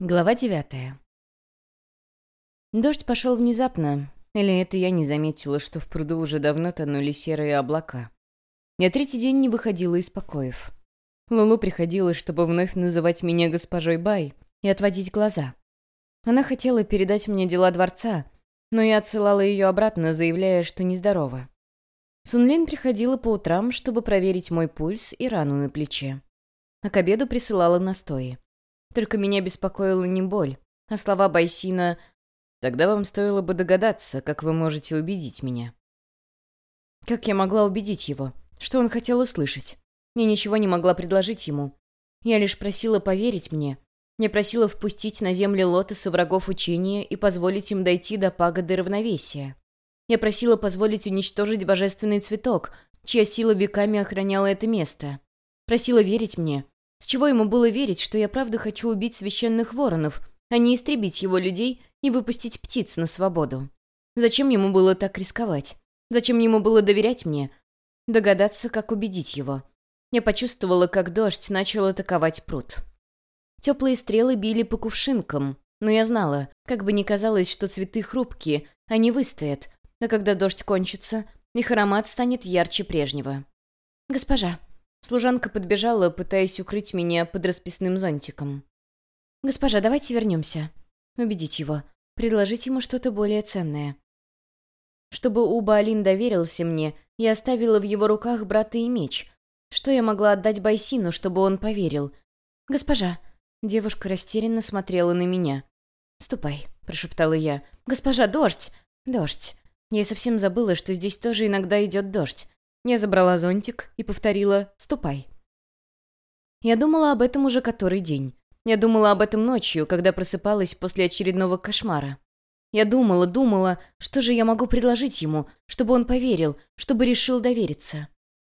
Глава девятая. Дождь пошел внезапно, или это я не заметила, что в пруду уже давно тонули серые облака. Я третий день не выходила из покоев. Лулу приходила, чтобы вновь называть меня госпожой Бай и отводить глаза. Она хотела передать мне дела дворца, но я отсылала ее обратно, заявляя, что нездорова. Сунлин приходила по утрам, чтобы проверить мой пульс и рану на плече. А к обеду присылала настои. Только меня беспокоила не боль, а слова Байсина «Тогда вам стоило бы догадаться, как вы можете убедить меня». Как я могла убедить его? Что он хотел услышать? Я ничего не могла предложить ему. Я лишь просила поверить мне. Я просила впустить на землю лотосы врагов учения и позволить им дойти до пагоды равновесия. Я просила позволить уничтожить божественный цветок, чья сила веками охраняла это место. Просила верить мне, с чего ему было верить, что я правда хочу убить священных воронов, а не истребить его людей и выпустить птиц на свободу? Зачем ему было так рисковать? Зачем ему было доверять мне? Догадаться, как убедить его. Я почувствовала, как дождь начал атаковать пруд. Теплые стрелы били по кувшинкам, но я знала, как бы ни казалось, что цветы хрупкие, они выстоят, а когда дождь кончится, их аромат станет ярче прежнего. «Госпожа», Служанка подбежала, пытаясь укрыть меня под расписным зонтиком. «Госпожа, давайте вернемся. Убедить его. Предложить ему что-то более ценное». Чтобы Уба-Алин доверился мне, я оставила в его руках брата и меч. Что я могла отдать Байсину, чтобы он поверил? «Госпожа!» Девушка растерянно смотрела на меня. «Ступай», — прошептала я. «Госпожа, дождь!» «Дождь!» Я совсем забыла, что здесь тоже иногда идет дождь. Я забрала зонтик и повторила «ступай». Я думала об этом уже который день. Я думала об этом ночью, когда просыпалась после очередного кошмара. Я думала, думала, что же я могу предложить ему, чтобы он поверил, чтобы решил довериться.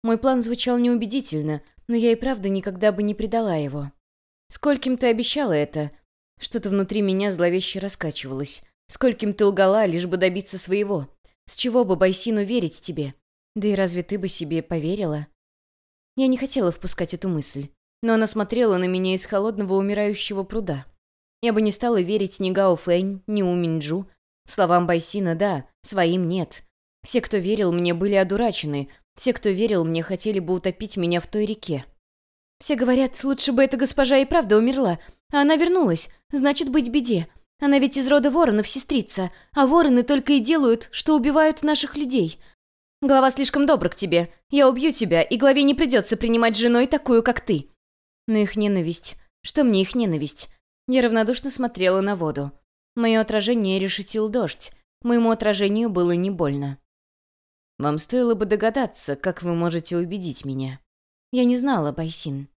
Мой план звучал неубедительно, но я и правда никогда бы не предала его. Скольким ты обещала это? Что-то внутри меня зловеще раскачивалось. Скольким ты лгала, лишь бы добиться своего? С чего бы Байсину верить тебе? Да и разве ты бы себе поверила? Я не хотела впускать эту мысль, но она смотрела на меня из холодного умирающего пруда. Я бы не стала верить ни Гао Фэнь, ни У Минджу. Словам Байсина «да», своим «нет». Все, кто верил мне, были одурачены. Все, кто верил мне, хотели бы утопить меня в той реке. Все говорят, лучше бы эта госпожа и правда умерла. А она вернулась. Значит, быть беде. Она ведь из рода воронов, сестрица. А вороны только и делают, что убивают наших людей. Глава слишком добр к тебе. Я убью тебя, и главе не придется принимать женой такую, как ты». Но их ненависть... Что мне их ненависть? Я равнодушно смотрела на воду. Мое отражение решетил дождь. Моему отражению было не больно. «Вам стоило бы догадаться, как вы можете убедить меня». Я не знала, Байсин.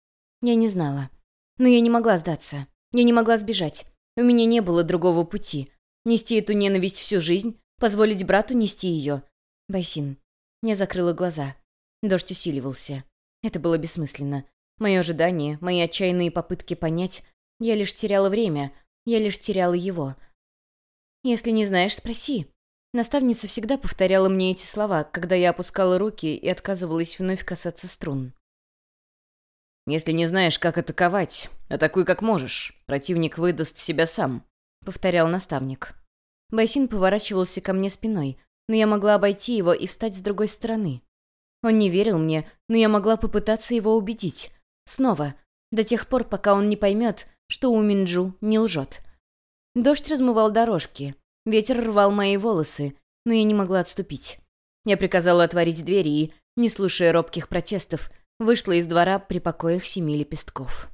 Я не знала. Но я не могла сдаться. Я не могла сбежать. У меня не было другого пути. Нести эту ненависть всю жизнь, позволить брату нести ее. Байсин, я закрыла глаза. Дождь усиливался. Это было бессмысленно. Мои ожидания, мои отчаянные попытки понять. Я лишь теряла время. Я лишь теряла его. «Если не знаешь, спроси». Наставница всегда повторяла мне эти слова, когда я опускала руки и отказывалась вновь касаться струн. «Если не знаешь, как атаковать, атакуй как можешь. Противник выдаст себя сам», — повторял наставник. Байсин поворачивался ко мне спиной, но я могла обойти его и встать с другой стороны. Он не верил мне, но я могла попытаться его убедить. Снова, до тех пор, пока он не поймет, что у Минджу не лжет. Дождь размывал дорожки, ветер рвал мои волосы, но я не могла отступить. Я приказала отворить двери и, не слушая робких протестов, вышла из двора при покоях семи лепестков.